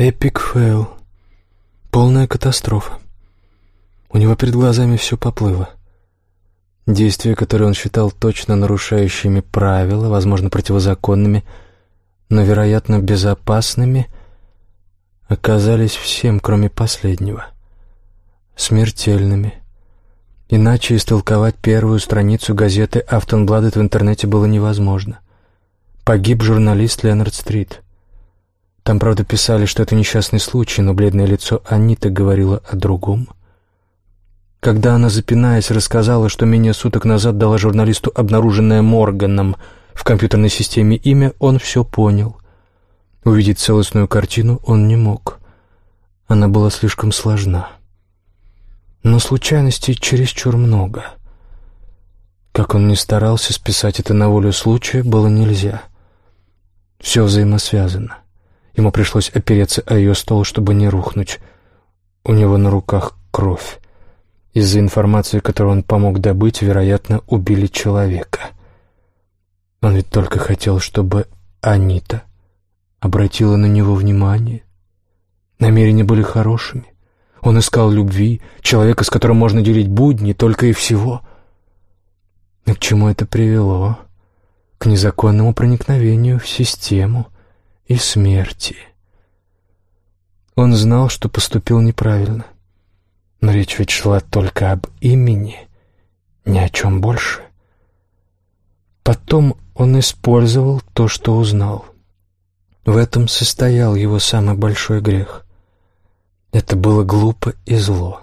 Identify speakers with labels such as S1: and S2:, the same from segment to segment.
S1: Epic fail. Полная катастрофа. У него перед глазами все поплыло. Действия, которые он считал точно нарушающими правила, возможно, противозаконными, но, вероятно, безопасными, оказались всем, кроме последнего. Смертельными. Иначе истолковать первую страницу газеты «Афтонбладет» в интернете было невозможно. Погиб журналист Леонард Стрит. Там, правда, писали, что это несчастный случай, но бледное лицо Аниты говорило о другом. Когда она, запинаясь, рассказала, что менее суток назад дала журналисту обнаруженное Морганом в компьютерной системе имя, он все понял. Увидеть целостную картину он не мог. Она была слишком сложна. Но случайностей чересчур много. Как он ни старался списать это на волю случая, было нельзя. Все взаимосвязано. Ему пришлось опереться о ее стол, чтобы не рухнуть. У него на руках кровь. Из-за информации, которую он помог добыть, вероятно, убили человека. Он ведь только хотел, чтобы Анита обратила на него внимание. Намерения были хорошими. Он искал любви, человека, с которым можно делить будни, только и всего. Но к чему это привело? К незаконному проникновению в систему — и смерти. Он знал, что поступил неправильно, но речь ведь шла только об имени, ни о чем больше. Потом он использовал то, что узнал. В этом состоял его самый большой грех. Это было глупо и зло.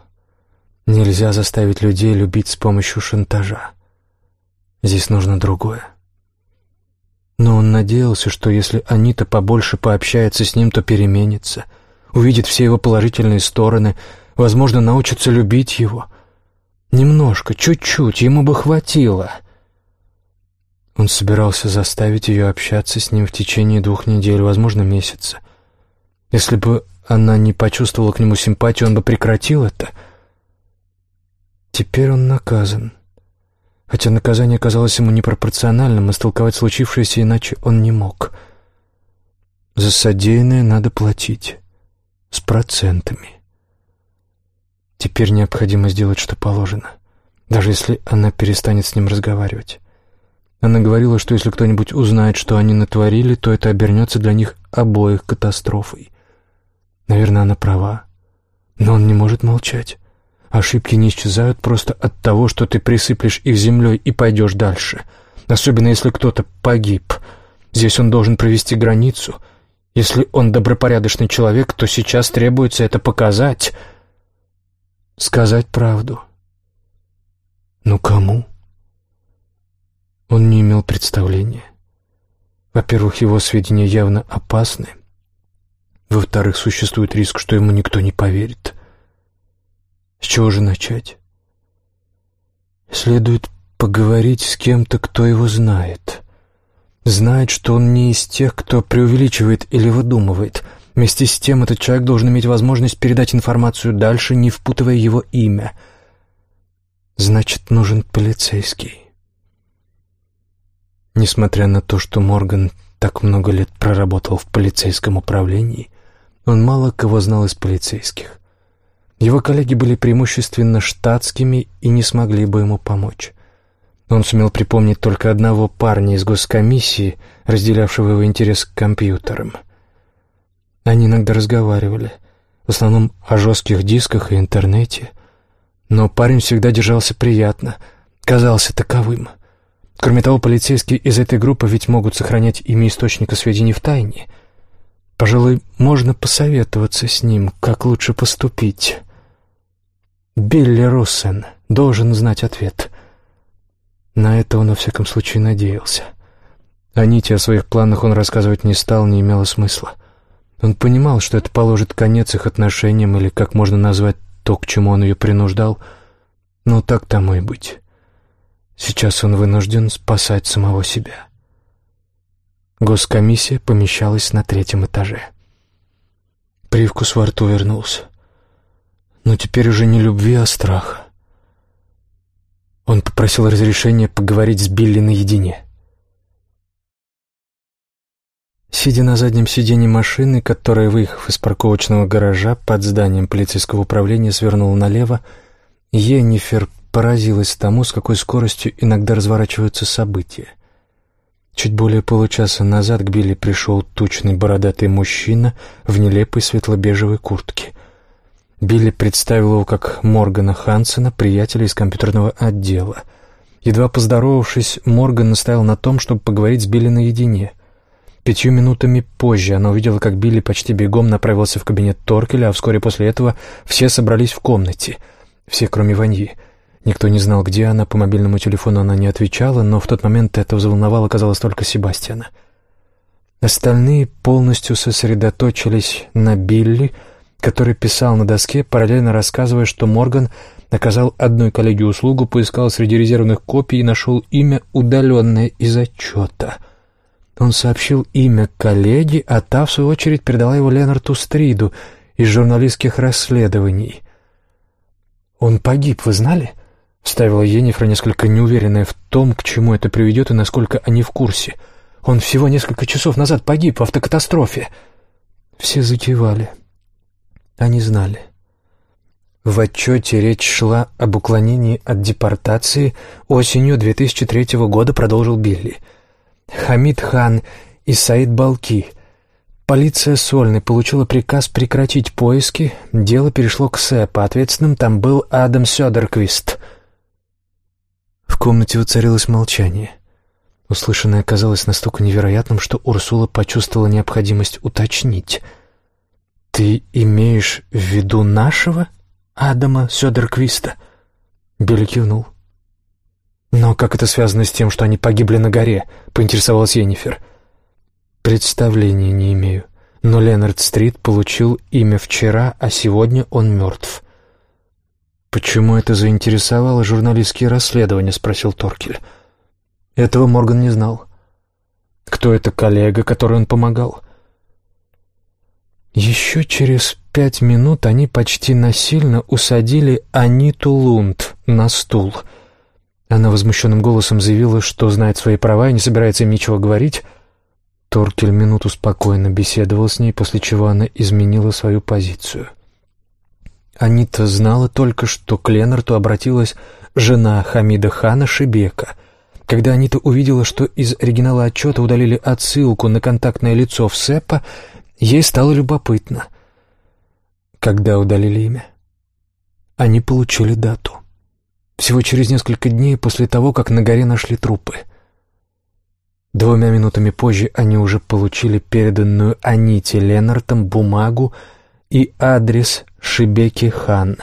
S1: Нельзя заставить людей любить с помощью шантажа. Здесь нужно другое. Но он надеялся, что если Анита побольше пообщается с ним, то переменится, увидит все его положительные стороны, возможно, научится любить его. Немножко, чуть-чуть, ему бы хватило. Он собирался заставить ее общаться с ним в течение двух недель, возможно, месяца. Если бы она не почувствовала к нему симпатию, он бы прекратил это. Теперь он наказан. Хотя наказание казалось ему непропорциональным, истолковать случившееся иначе он не мог. За содеянное надо платить. С процентами. Теперь необходимо сделать, что положено. Даже если она перестанет с ним разговаривать. Она говорила, что если кто-нибудь узнает, что они натворили, то это обернется для них обоих катастрофой. Наверное, она права. Но он не может молчать. Ошибки не исчезают просто от того, что ты присыплешь их землей и пойдешь дальше. Особенно если кто-то погиб. Здесь он должен провести границу. Если он добропорядочный человек, то сейчас требуется это показать. Сказать правду. Но кому? Он не имел представления. Во-первых, его сведения явно опасны. Во-вторых, существует риск, что ему никто не поверит. С чего же начать? Следует поговорить с кем-то, кто его знает. Знает, что он не из тех, кто преувеличивает или выдумывает. Вместе с тем этот человек должен иметь возможность передать информацию дальше, не впутывая его имя. Значит, нужен полицейский. Несмотря на то, что Морган так много лет проработал в полицейском управлении, он мало кого знал из полицейских. Его коллеги были преимущественно штатскими и не смогли бы ему помочь. Он сумел припомнить только одного парня из госкомиссии, разделявшего его интерес к компьютерам. Они иногда разговаривали, в основном о жестких дисках и интернете, но парень всегда держался приятно, казался таковым. Кроме того, полицейские из этой группы ведь могут сохранять имя источника сведений в тайне. Пожалуй, можно посоветоваться с ним, как лучше поступить. Билли Руссен должен знать ответ. На это он, во всяком случае, надеялся. О Ните о своих планах он рассказывать не стал, не имело смысла. Он понимал, что это положит конец их отношениям, или как можно назвать то, к чему он ее принуждал, но так тому и быть. Сейчас он вынужден спасать самого себя. Госкомиссия помещалась на третьем этаже. Привкус во рту вернулся но теперь уже не любви, а страха. Он попросил разрешения поговорить с Билли наедине. Сидя на заднем сиденье машины, которая, выехав из парковочного гаража под зданием полицейского управления, свернула налево, Енифер поразилась тому, с какой скоростью иногда разворачиваются события. Чуть более получаса назад к Билли пришел тучный бородатый мужчина в нелепой светло-бежевой куртке. Билли представил его как Моргана Хансена, приятеля из компьютерного отдела. Едва поздоровавшись, Морган настоял на том, чтобы поговорить с Билли наедине. Пятью минутами позже она увидела, как Билли почти бегом направился в кабинет Торкеля, а вскоре после этого все собрались в комнате. Все, кроме Ваньи. Никто не знал, где она, по мобильному телефону она не отвечала, но в тот момент это взволновало, казалось, только Себастьяна. Остальные полностью сосредоточились на Билли, который писал на доске, параллельно рассказывая, что Морган оказал одной коллеге услугу, поискал среди резервных копий и нашел имя, удаленное из отчета. Он сообщил имя коллеги, а та, в свою очередь, передала его Ленарту Стриду из журналистских расследований. «Он погиб, вы знали?» — вставила Енифра, несколько неуверенная в том, к чему это приведет и насколько они в курсе. «Он всего несколько часов назад погиб в автокатастрофе». Все закивали. Они знали. В отчете речь шла об уклонении от депортации осенью 2003 года, продолжил Билли. Хамид хан и Саид Балки. Полиция Сольны получила приказ прекратить поиски, дело перешло к СЭП, ответственным там был Адам Сёдерквист. В комнате воцарилось молчание. Услышанное казалось настолько невероятным, что Урсула почувствовала необходимость уточнить — «Ты имеешь в виду нашего Адама Сёдерквиста?» Билли кивнул. «Но как это связано с тем, что они погибли на горе?» — поинтересовалась Йеннифер. «Представления не имею. Но Ленард Стрит получил имя вчера, а сегодня он мертв». «Почему это заинтересовало журналистские расследования?» — спросил Торкель. Этого Морган не знал. «Кто это коллега, который он помогал?» Еще через пять минут они почти насильно усадили Аниту Лунд на стул. Она возмущенным голосом заявила, что знает свои права и не собирается им ничего говорить. Торкель минуту спокойно беседовал с ней, после чего она изменила свою позицию. Анита знала только, что к Ленарту обратилась жена Хамида хана Шибека. Когда Анита увидела, что из оригинала отчета удалили отсылку на контактное лицо в СЭПа, Ей стало любопытно. Когда удалили имя? Они получили дату. Всего через несколько дней после того, как на горе нашли трупы. Двумя минутами позже они уже получили переданную Аните Ленартом бумагу и адрес Шибеки Хан.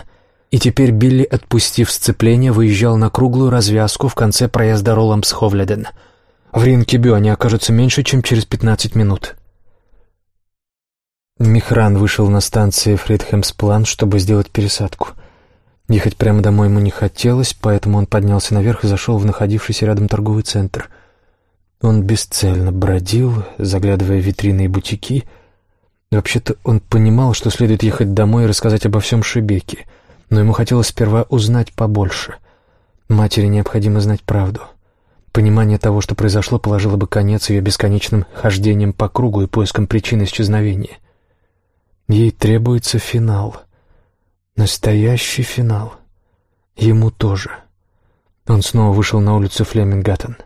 S1: И теперь Билли, отпустив сцепление, выезжал на круглую развязку в конце проезда Ролламс-Ховледен. В Ринкебю они окажутся меньше, чем через пятнадцать минут. Михран вышел на станции Фридхэмсплан, чтобы сделать пересадку. Ехать прямо домой ему не хотелось, поэтому он поднялся наверх и зашел в находившийся рядом торговый центр. Он бесцельно бродил, заглядывая в витрины и бутики. Вообще-то он понимал, что следует ехать домой и рассказать обо всем Шебеке, но ему хотелось сперва узнать побольше. Матери необходимо знать правду. Понимание того, что произошло, положило бы конец ее бесконечным хождением по кругу и поиском причины исчезновения. Ей требуется финал. Настоящий финал. Ему тоже. Он снова вышел на улицу Флемингаттен.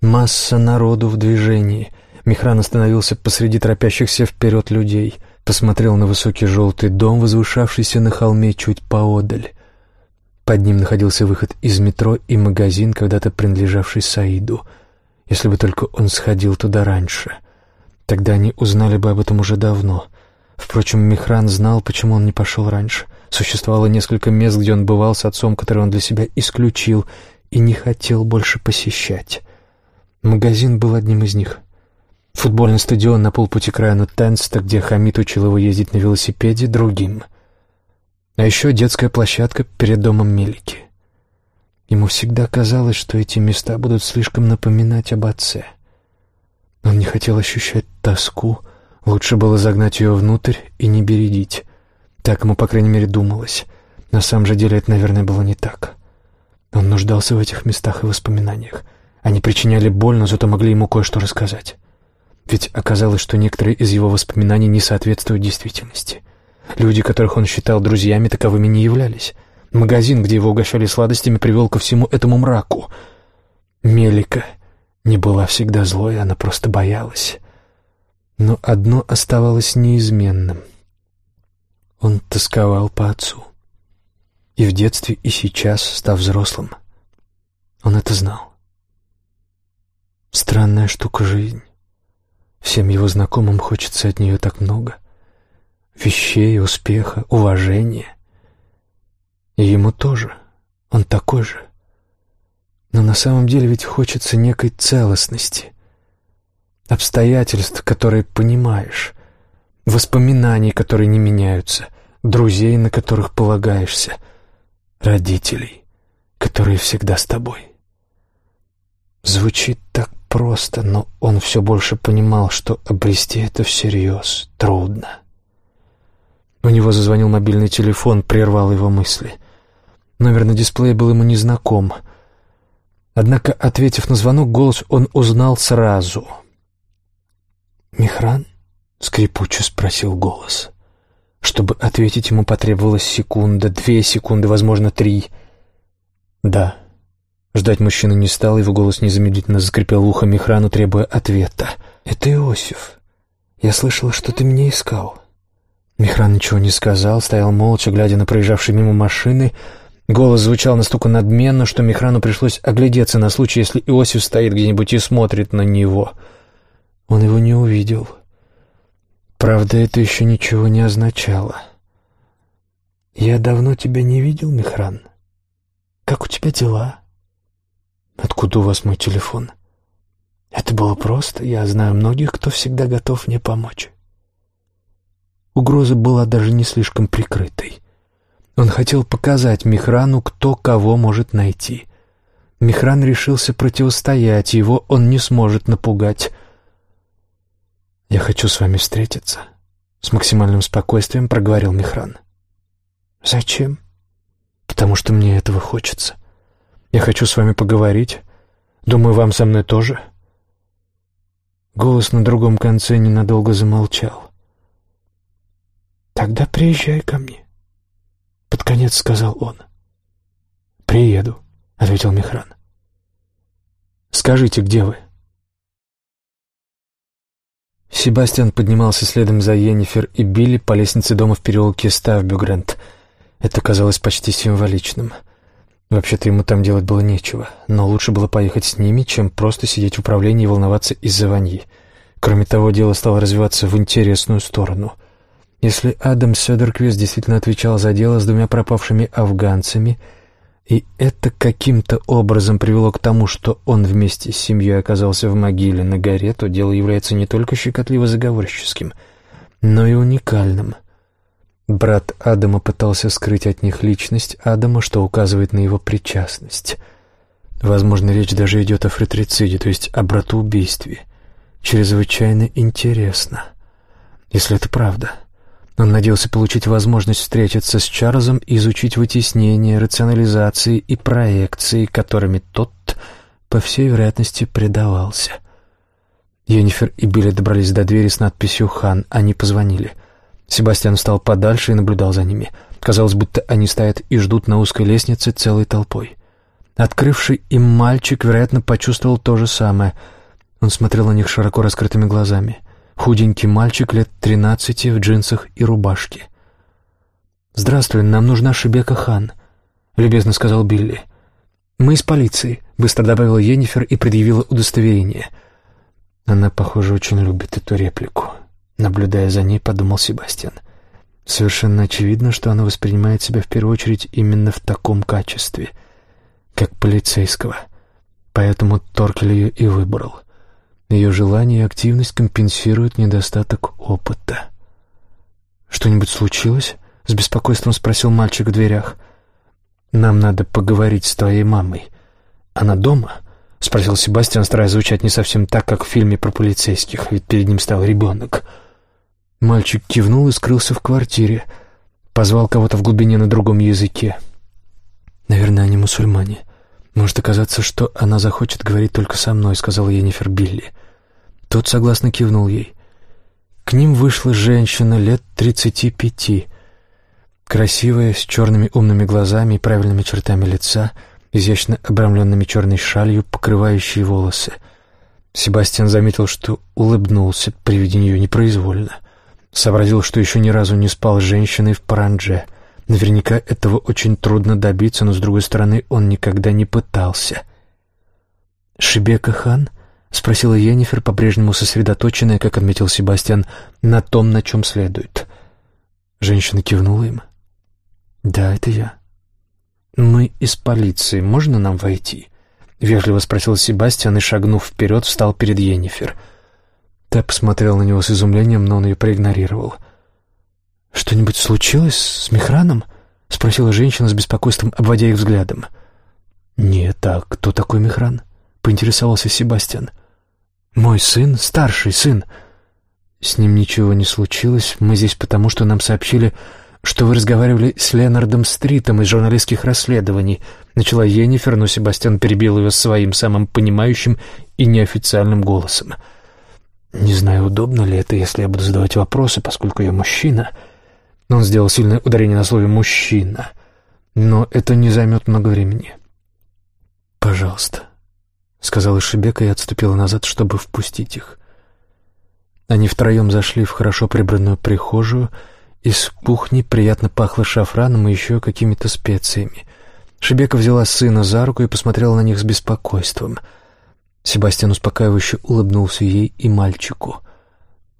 S1: Масса народу в движении. Михран остановился посреди торопящихся вперед людей. Посмотрел на высокий желтый дом, возвышавшийся на холме чуть поодаль. Под ним находился выход из метро и магазин, когда-то принадлежавший Саиду. Если бы только он сходил туда раньше. Тогда они узнали бы об этом уже давно — Впрочем, Михран знал, почему он не пошел раньше. Существовало несколько мест, где он бывал с отцом, который он для себя исключил и не хотел больше посещать. Магазин был одним из них. Футбольный стадион на полпути к району Тенста, где Хамид учил его ездить на велосипеде, другим. А еще детская площадка перед домом Мелики. Ему всегда казалось, что эти места будут слишком напоминать об отце. Он не хотел ощущать тоску, Лучше было загнать ее внутрь и не бередить. Так ему, по крайней мере, думалось. На самом же деле это, наверное, было не так. Он нуждался в этих местах и воспоминаниях. Они причиняли боль, но зато могли ему кое-что рассказать. Ведь оказалось, что некоторые из его воспоминаний не соответствуют действительности. Люди, которых он считал друзьями, таковыми не являлись. Магазин, где его угощали сладостями, привел ко всему этому мраку. Мелика не была всегда злой, она просто боялась. Но одно оставалось неизменным. Он тосковал по отцу. И в детстве, и сейчас, став взрослым, он это знал. Странная штука жизнь. Всем его знакомым хочется от нее так много. Вещей, успеха, уважения. И ему тоже. Он такой же. Но на самом деле ведь хочется некой целостности. Обстоятельств, которые понимаешь. Воспоминаний, которые не меняются. Друзей, на которых полагаешься. Родителей, которые всегда с тобой. Звучит так просто, но он все больше понимал, что обрести это всерьез трудно. У него зазвонил мобильный телефон, прервал его мысли. Номер на дисплее был ему незнаком. Однако, ответив на звонок, голос он узнал сразу. «Михран?» — скрипуче спросил голос. Чтобы ответить ему потребовалась секунда, две секунды, возможно, три. «Да», Ждать мужчина не стал, его голос незамедлительно заскрипел ухо Михрану, требуя ответа. «Это Иосиф. Я слышала, что ты меня искал». Михран ничего не сказал, стоял молча, глядя на проезжавшие мимо машины. Голос звучал настолько надменно, что Михрану пришлось оглядеться на случай, если Иосиф стоит где-нибудь и смотрит на него. Он его не увидел. Правда, это еще ничего не означало. «Я давно тебя не видел, Михран. Как у тебя дела?» Откуда у вас мой телефон? Это было просто. Я знаю многих, кто всегда готов мне помочь. Угроза была даже не слишком прикрытой. Он хотел показать Михрану, кто кого может найти. Михран решился противостоять, его он не сможет напугать. «Я хочу с вами встретиться», — с максимальным спокойствием проговорил Михран. «Зачем?» «Потому что мне этого хочется. Я хочу с вами поговорить. Думаю, вам со мной тоже». Голос на другом конце ненадолго замолчал. «Тогда приезжай ко мне», — под конец сказал он. «Приеду», — ответил Михран. «Скажите, где вы?» Себастьян поднимался следом за Йеннифер и Билли по лестнице дома в переулке Ставбюгрент. Это казалось почти символичным — Вообще-то ему там делать было нечего, но лучше было поехать с ними, чем просто сидеть в управлении и волноваться из-за Ваньи. Кроме того, дело стало развиваться в интересную сторону. Если Адам Сёдерквист действительно отвечал за дело с двумя пропавшими афганцами, и это каким-то образом привело к тому, что он вместе с семьей оказался в могиле на горе, то дело является не только щекотливо заговорческим, но и уникальным — Брат Адама пытался скрыть от них личность Адама, что указывает на его причастность. Возможно, речь даже идет о фритрициде, то есть о братоубийстве. Чрезвычайно интересно. Если это правда. Он надеялся получить возможность встретиться с Чарльзом и изучить вытеснение, рационализации и проекции, которыми тот, по всей вероятности, предавался. Йеннифер и Билли добрались до двери с надписью «Хан». Они позвонили. Себастьян встал подальше и наблюдал за ними. Казалось, будто они стоят и ждут на узкой лестнице целой толпой. Открывший им мальчик, вероятно, почувствовал то же самое. Он смотрел на них широко раскрытыми глазами. Худенький мальчик лет тринадцати в джинсах и рубашке. «Здравствуй, нам нужна Шебека Хан», — любезно сказал Билли. «Мы из полиции», — быстро добавила Йеннифер и предъявила удостоверение. Она, похоже, очень любит эту реплику. Наблюдая за ней, подумал Себастьян. Совершенно очевидно, что она воспринимает себя в первую очередь именно в таком качестве, как полицейского. Поэтому Торкель ее и выбрал. Ее желание и активность компенсируют недостаток опыта. «Что-нибудь случилось?» — с беспокойством спросил мальчик в дверях. «Нам надо поговорить с твоей мамой. Она дома?» — спросил Себастьян, стараясь звучать не совсем так, как в фильме про полицейских, ведь перед ним стал ребенок. Мальчик кивнул и скрылся в квартире. Позвал кого-то в глубине на другом языке. «Наверное, они мусульмане. Может оказаться, что она захочет говорить только со мной», — сказала Енифер Билли. Тот согласно кивнул ей. К ним вышла женщина лет тридцати пяти, красивая, с черными умными глазами и правильными чертами лица, изящно обрамленными черной шалью, покрывающей волосы. Себастьян заметил, что улыбнулся при виде нее непроизвольно. Сообразил, что еще ни разу не спал с женщиной в парандже. Наверняка этого очень трудно добиться, но, с другой стороны, он никогда не пытался. «Шибека хан?» — спросила Йеннифер, по-прежнему сосредоточенная, как отметил Себастьян, на том, на чем следует. Женщина кивнула им. «Да, это я». «Мы из полиции. Можно нам войти?» — вежливо спросил Себастьян и, шагнув вперед, встал перед Йеннифер. Та посмотрела на него с изумлением, но он ее проигнорировал. «Что-нибудь случилось с Мехраном?» — спросила женщина с беспокойством, обводя их взглядом. «Нет, а кто такой Мехран?» — поинтересовался Себастьян. «Мой сын, старший сын. С ним ничего не случилось. Мы здесь потому, что нам сообщили, что вы разговаривали с Ленардом Стритом из журналистских расследований. Начала Йеннифер, но Себастьян перебил ее своим самым понимающим и неофициальным голосом. «Не знаю, удобно ли это, если я буду задавать вопросы, поскольку я мужчина». Но он сделал сильное ударение на слове «мужчина». «Но это не займет много времени». «Пожалуйста», — сказала Шебека и отступила назад, чтобы впустить их. Они втроем зашли в хорошо прибранную прихожую. Из кухни приятно пахло шафраном и еще какими-то специями. Шебека взяла сына за руку и посмотрела на них с беспокойством. Себастьян успокаивающе улыбнулся ей и мальчику.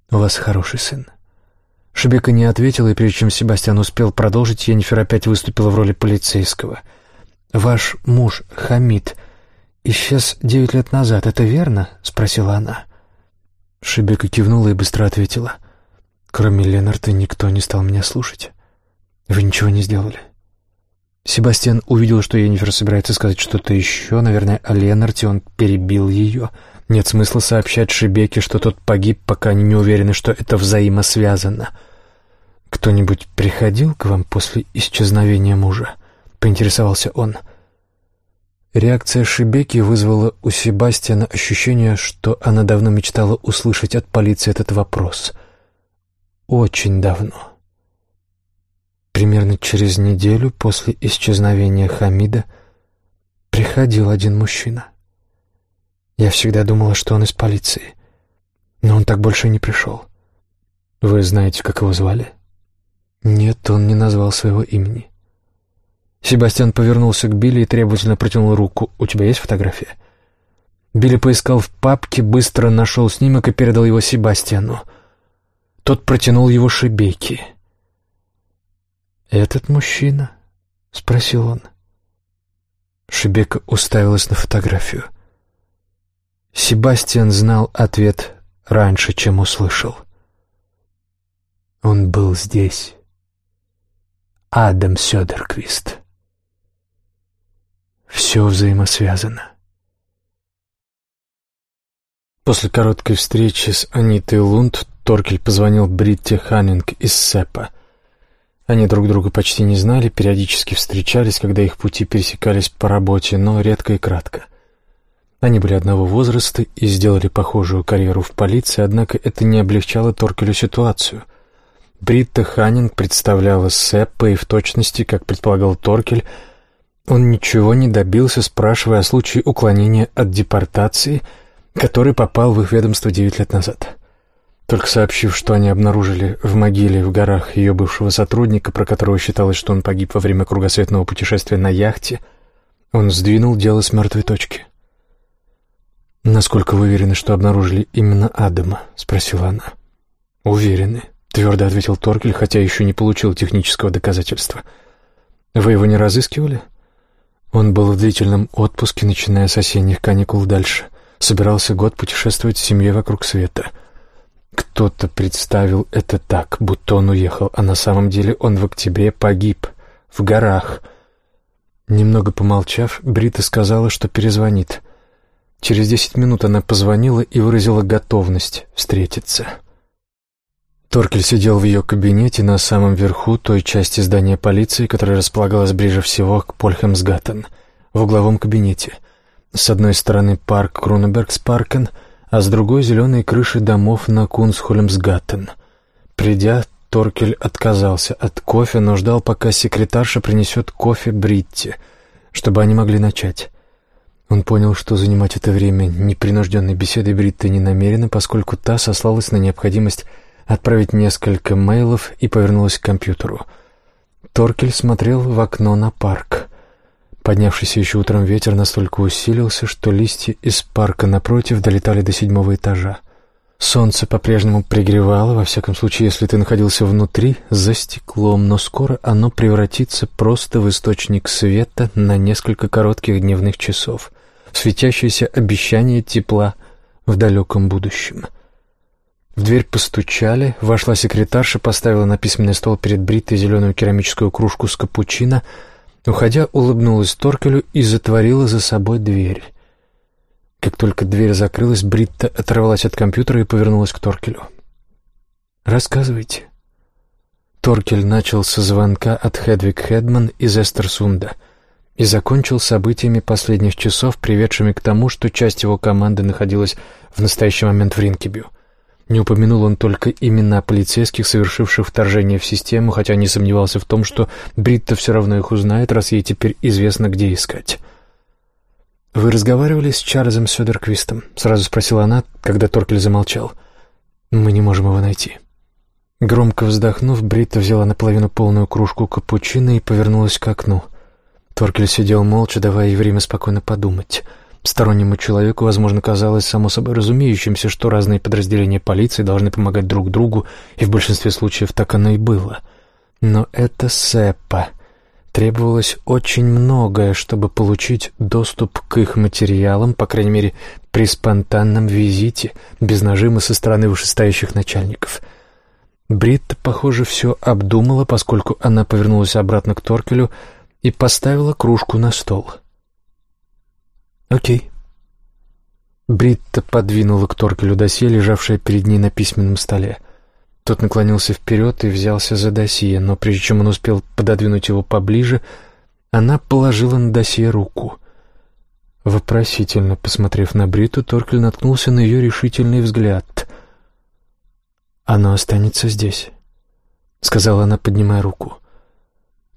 S1: «У вас хороший сын». Шебека не ответила, и прежде чем Себастьян успел продолжить, Йеннифер опять выступила в роли полицейского. «Ваш муж, Хамид, исчез девять лет назад, это верно?» — спросила она. Шебека кивнула и быстро ответила. «Кроме Ленарта никто не стал меня слушать. Вы ничего не сделали». Себастьян увидел, что Енифер собирается сказать что-то еще, наверное, о Ленарте, он перебил ее. Нет смысла сообщать Шебеке, что тот погиб, пока они не уверены, что это взаимосвязано. «Кто-нибудь приходил к вам после исчезновения мужа?» — поинтересовался он. — Реакция Шибеки вызвала у Себастьяна ощущение, что она давно мечтала услышать от полиции этот вопрос. Очень давно. Примерно через неделю после исчезновения Хамида приходил один мужчина. Я всегда думала, что он из полиции, но он так больше не пришел. Вы знаете, как его звали? Нет, он не назвал своего имени. Себастьян повернулся к Билли и требовательно протянул руку. «У тебя есть фотография?» Билли поискал в папке, быстро нашел снимок и передал его Себастьяну. Тот протянул его Шебеки. «Этот мужчина?» — спросил он. Шебека уставилась на фотографию. Себастьян знал ответ раньше, чем услышал. Он был здесь. Адам Сёдерквист. Все взаимосвязано. После короткой встречи с Анитой Лунд Торкель позвонил Бритте Ханнинг из СЭПа. Они друг друга почти не знали, периодически встречались, когда их пути пересекались по работе, но редко и кратко. Они были одного возраста и сделали похожую карьеру в полиции, однако это не облегчало Торкелю ситуацию. Бритта Ханнинг представляла СЭПа и в точности, как предполагал Торкель, он ничего не добился, спрашивая о случае уклонения от депортации, который попал в их ведомство девять лет назад. Только сообщив, что они обнаружили в могиле в горах ее бывшего сотрудника, про которого считалось, что он погиб во время кругосветного путешествия на яхте, он сдвинул дело с мертвой точки. «Насколько вы уверены, что обнаружили именно Адама?» — спросила она. «Уверены», — твердо ответил Торкель, хотя еще не получил технического доказательства. «Вы его не разыскивали?» Он был в длительном отпуске, начиная с осенних каникул дальше. Собирался год путешествовать с семьей вокруг света. Кто-то представил это так, будто он уехал, а на самом деле он в октябре погиб. В горах. Немного помолчав, Брита сказала, что перезвонит. Через десять минут она позвонила и выразила готовность встретиться. Торкель сидел в ее кабинете на самом верху той части здания полиции, которая располагалась ближе всего к Польхемсгаттен, в угловом кабинете. С одной стороны парк Крунебергспаркен, а с другой — зеленые крыши домов на Кунсхольмсгаттен. Придя, Торкель отказался от кофе, но ждал, пока секретарша принесет кофе Бритти, чтобы они могли начать. Он понял, что занимать это время непринужденной беседой Бритта не намерена, поскольку та сослалась на необходимость отправить несколько мейлов и повернулась к компьютеру. Торкель смотрел в окно на парк. Поднявшийся еще утром ветер настолько усилился, что листья из парка напротив долетали до седьмого этажа. Солнце по-прежнему пригревало, во всяком случае, если ты находился внутри, за стеклом, но скоро оно превратится просто в источник света на несколько коротких дневных часов, светящееся обещание тепла в далеком будущем. Дверь постучали, вошла секретарша, поставила на письменный стол перед Бриттой зеленую керамическую кружку с капучино, уходя, улыбнулась Торкелю и затворила за собой дверь. Как только дверь закрылась, Бритта оторвалась от компьютера и повернулась к Торкелю. «Рассказывайте». Торкель начал со звонка от Хедвиг Хедман из Эстерсунда и закончил событиями последних часов, приведшими к тому, что часть его команды находилась в настоящий момент в Ринкебю. Не упомянул он только имена полицейских, совершивших вторжение в систему, хотя не сомневался в том, что Бритта все равно их узнает, раз ей теперь известно, где искать. «Вы разговаривали с Чарльзом Сёдерквистом?» — сразу спросила она, когда Торкель замолчал. «Мы не можем его найти». Громко вздохнув, Бритта взяла наполовину полную кружку капучино и повернулась к окну. Торкель сидел молча, давая ей время спокойно подумать. Стороннему человеку, возможно, казалось само собой разумеющимся, что разные подразделения полиции должны помогать друг другу, и в большинстве случаев так оно и было. Но это Сэппа — Требовалось очень многое, чтобы получить доступ к их материалам, по крайней мере, при спонтанном визите, без нажима со стороны вышестоящих начальников. Бритта, похоже, все обдумала, поскольку она повернулась обратно к Торкелю и поставила кружку на стол. «Окей». Бритта подвинула к Торкелю досье, лежавшее перед ней на письменном столе. Тот наклонился вперед и взялся за досье, но прежде чем он успел пододвинуть его поближе, она положила на досье руку. Вопросительно посмотрев на Бриту, Торкель наткнулся на ее решительный взгляд. «Оно останется здесь», — сказала она, поднимая руку.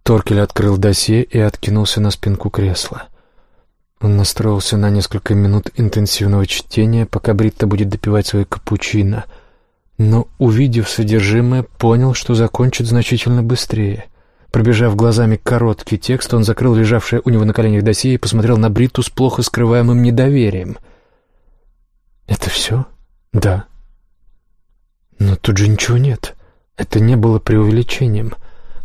S1: Торкель открыл досье и откинулся на спинку кресла. Он настроился на несколько минут интенсивного чтения, пока Бритта будет допивать свой капучино — но, увидев содержимое, понял, что закончит значительно быстрее. Пробежав глазами короткий текст, он закрыл лежавшее у него на коленях досье и посмотрел на Бритту с плохо скрываемым недоверием. «Это все?» «Да». «Но тут же ничего нет. Это не было преувеличением».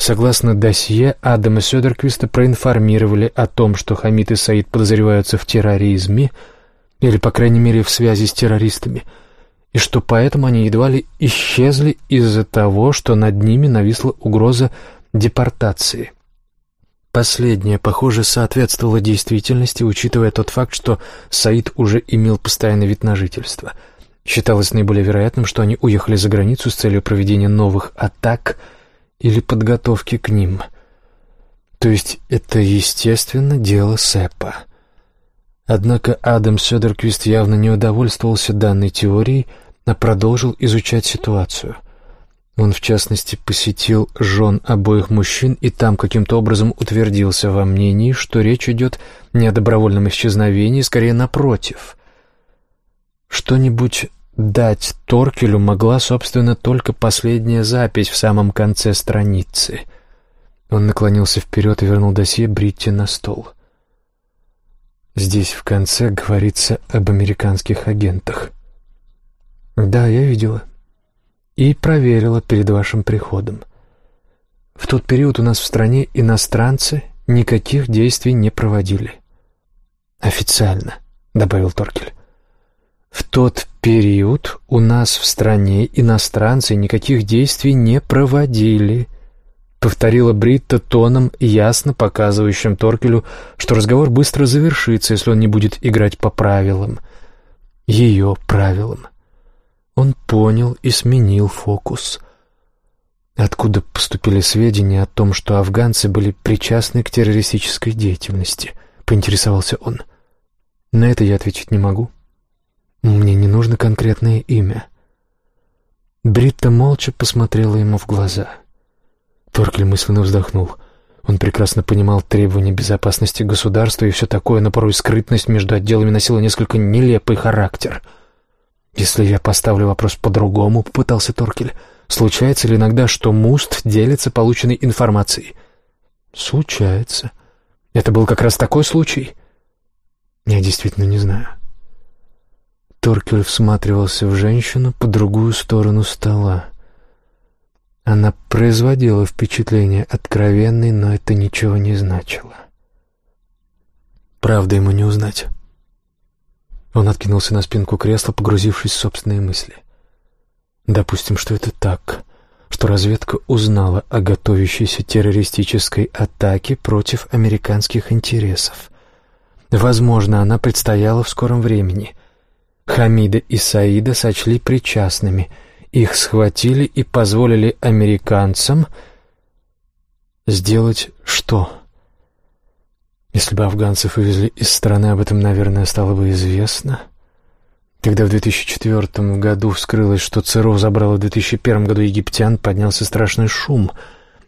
S1: Согласно досье, Адама Сёдерквиста проинформировали о том, что Хамид и Саид подозреваются в терроризме, или, по крайней мере, в связи с террористами – и что поэтому они едва ли исчезли из-за того, что над ними нависла угроза депортации. Последнее, похоже, соответствовало действительности, учитывая тот факт, что Саид уже имел постоянный вид на жительство. Считалось наиболее вероятным, что они уехали за границу с целью проведения новых атак или подготовки к ним. То есть это, естественно, дело Сэпа. Однако Адам Сёдерквист явно не удовольствовался данной теорией, а продолжил изучать ситуацию. Он, в частности, посетил жен обоих мужчин и там каким-то образом утвердился во мнении, что речь идет не о добровольном исчезновении, скорее напротив. Что-нибудь дать Торкелю могла, собственно, только последняя запись в самом конце страницы. Он наклонился вперед и вернул досье Бритти на стол — Здесь в конце говорится об американских агентах. Да, я видела. И проверила перед вашим приходом. В тот период у нас в стране иностранцы никаких действий не проводили. Официально, добавил Торкель. В тот период у нас в стране иностранцы никаких действий не проводили повторила Бритта тоном, ясно показывающим Торкелю, что разговор быстро завершится, если он не будет играть по правилам. Ее правилам. Он понял и сменил фокус. Откуда поступили сведения о том, что афганцы были причастны к террористической деятельности? Поинтересовался он. На это я ответить не могу. Мне не нужно конкретное имя. Бритта молча посмотрела ему в глаза. Торкель мысленно вздохнул. Он прекрасно понимал требования безопасности государства и все такое, но порой скрытность между отделами носила несколько нелепый характер. «Если я поставлю вопрос по-другому», — попытался Торкель, — «случается ли иногда, что Муст делится полученной информацией?» «Случается. Это был как раз такой случай?» «Я действительно не знаю». Торкель всматривался в женщину по другую сторону стола. Она производила впечатление откровенной, но это ничего не значило. Правда ему не узнать. Он откинулся на спинку кресла, погрузившись в собственные мысли. Допустим, что это так, что разведка узнала о готовящейся террористической атаке против американских интересов. Возможно, она предстояла в скором времени. Хамида и Саида сочли причастными — их схватили и позволили американцам сделать что? Если бы афганцев вывезли из страны, об этом, наверное, стало бы известно. Когда в 2004 году вскрылось, что ЦРУ забрало в 2001 году египтян, поднялся страшный шум.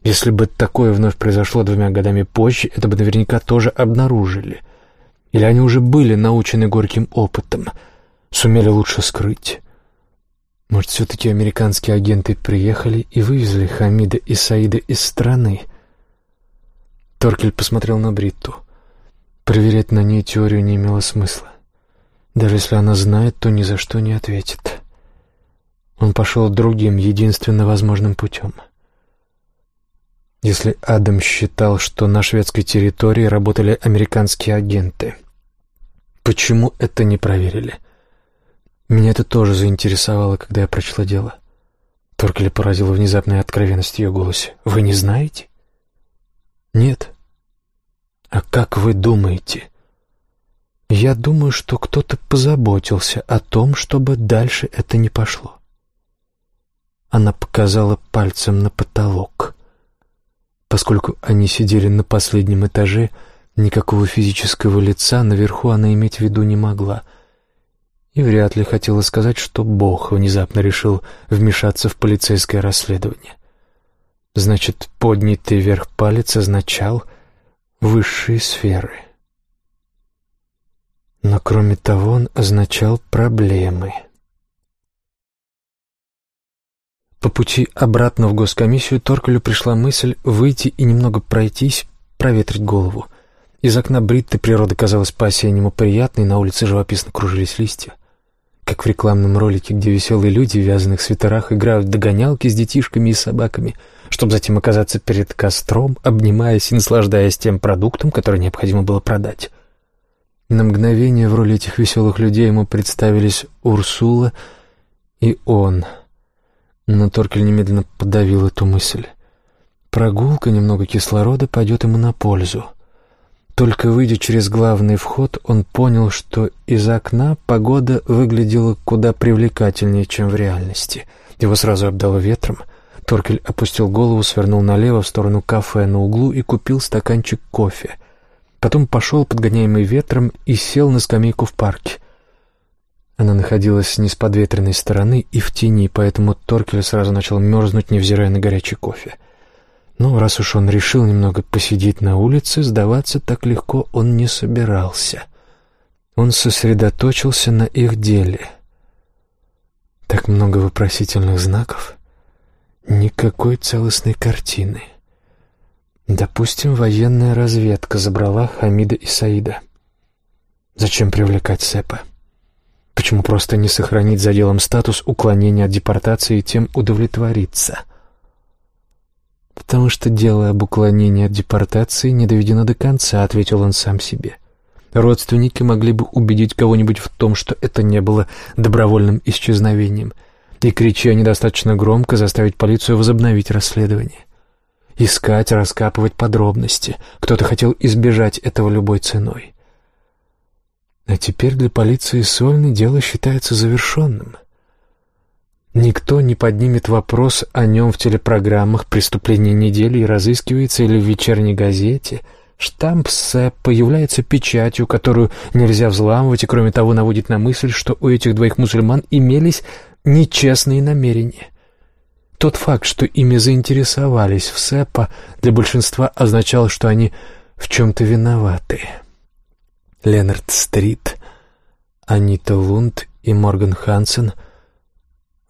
S1: Если бы такое вновь произошло двумя годами позже, это бы наверняка тоже обнаружили. Или они уже были научены горьким опытом, сумели лучше скрыть. Может, все-таки американские агенты приехали и вывезли Хамида и Саида из страны? Торкель посмотрел на Бритту. Проверять на ней теорию не имело смысла. Даже если она знает, то ни за что не ответит. Он пошел другим, единственно возможным путем. Если Адам считал, что на шведской территории работали американские агенты, почему это не проверили? — меня это тоже заинтересовало, когда я прочла дело. Торкеля поразила внезапная откровенность в ее голосе. «Вы не знаете?» «Нет». «А как вы думаете?» «Я думаю, что кто-то позаботился о том, чтобы дальше это не пошло». Она показала пальцем на потолок. Поскольку они сидели на последнем этаже, никакого физического лица наверху она иметь в виду не могла — и вряд ли хотела сказать, что Бог внезапно решил вмешаться в полицейское расследование. Значит, поднятый вверх палец означал высшие сферы. Но кроме того, он означал проблемы. По пути обратно в госкомиссию Торкелю пришла мысль выйти и немного пройтись, проветрить голову. Из окна Бритты природа казалась по-осеннему приятной, на улице живописно кружились листья как в рекламном ролике, где веселые люди в вязаных свитерах играют в догонялки с детишками и собаками, чтобы затем оказаться перед костром, обнимаясь и наслаждаясь тем продуктом, который необходимо было продать. На мгновение в роли этих веселых людей ему представились Урсула и он. Но Торкель немедленно подавил эту мысль. Прогулка, немного кислорода пойдет ему на пользу. Только выйдя через главный вход, он понял, что из окна погода выглядела куда привлекательнее, чем в реальности. Его сразу обдало ветром. Торкель опустил голову, свернул налево в сторону кафе на углу и купил стаканчик кофе. Потом пошел, подгоняемый ветром, и сел на скамейку в парке. Она находилась не с подветренной стороны и в тени, поэтому Торкель сразу начал мерзнуть, невзирая на горячий кофе. — но раз уж он решил немного посидеть на улице, сдаваться так легко он не собирался. Он сосредоточился на их деле. Так много вопросительных знаков, никакой целостной картины. Допустим, военная разведка забрала Хамида и Саида. Зачем привлекать Сепа? Почему просто не сохранить за делом статус уклонения от депортации и тем удовлетвориться? — «Потому что дело об уклонении от депортации не доведено до конца», — ответил он сам себе. Родственники могли бы убедить кого-нибудь в том, что это не было добровольным исчезновением, и, крича недостаточно громко, заставить полицию возобновить расследование. Искать, раскапывать подробности. Кто-то хотел избежать этого любой ценой. А теперь для полиции Сольны дело считается завершенным. Никто не поднимет вопрос о нем в телепрограммах «Преступление недели» и разыскивается или в вечерней газете. Штамп СЭП появляется печатью, которую нельзя взламывать, и кроме того наводит на мысль, что у этих двоих мусульман имелись нечестные намерения. Тот факт, что ими заинтересовались в СЭПа, для большинства означал, что они в чем-то виноваты. Ленард Стрит, Анита Лунд и Морган Хансен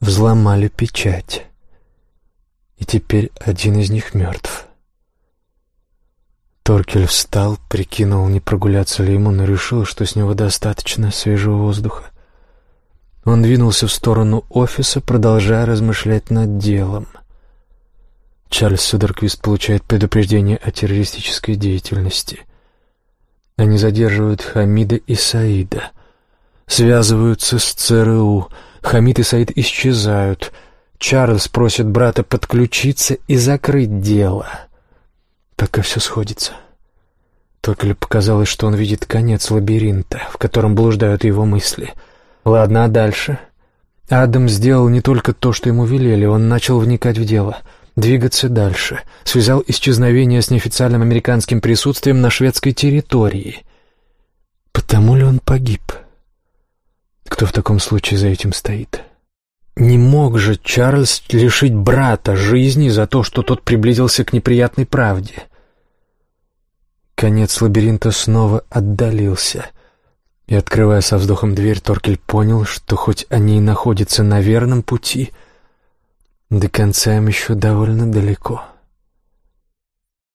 S1: взломали печать, и теперь один из них мертв. Торкель встал, прикинул, не прогуляться ли ему, но решил, что с него достаточно свежего воздуха. Он двинулся в сторону офиса, продолжая размышлять над делом. Чарльз Судерквист получает предупреждение о террористической деятельности. Они задерживают Хамида и Саида. Связываются с ЦРУ. Хамид и Саид исчезают. Чарльз просит брата подключиться и закрыть дело — Пока все сходится. Только ли показалось, что он видит конец лабиринта, в котором блуждают его мысли. Ладно, а дальше? Адам сделал не только то, что ему велели, он начал вникать в дело, двигаться дальше, связал исчезновение с неофициальным американским присутствием на шведской территории. Потому ли он погиб? Кто в таком случае за этим стоит? Не мог же Чарльз лишить брата жизни за то, что тот приблизился к неприятной правде. Конец лабиринта снова отдалился. И, открывая со вздохом дверь, Торкель понял, что хоть они и находятся на верном пути, до конца им еще довольно далеко.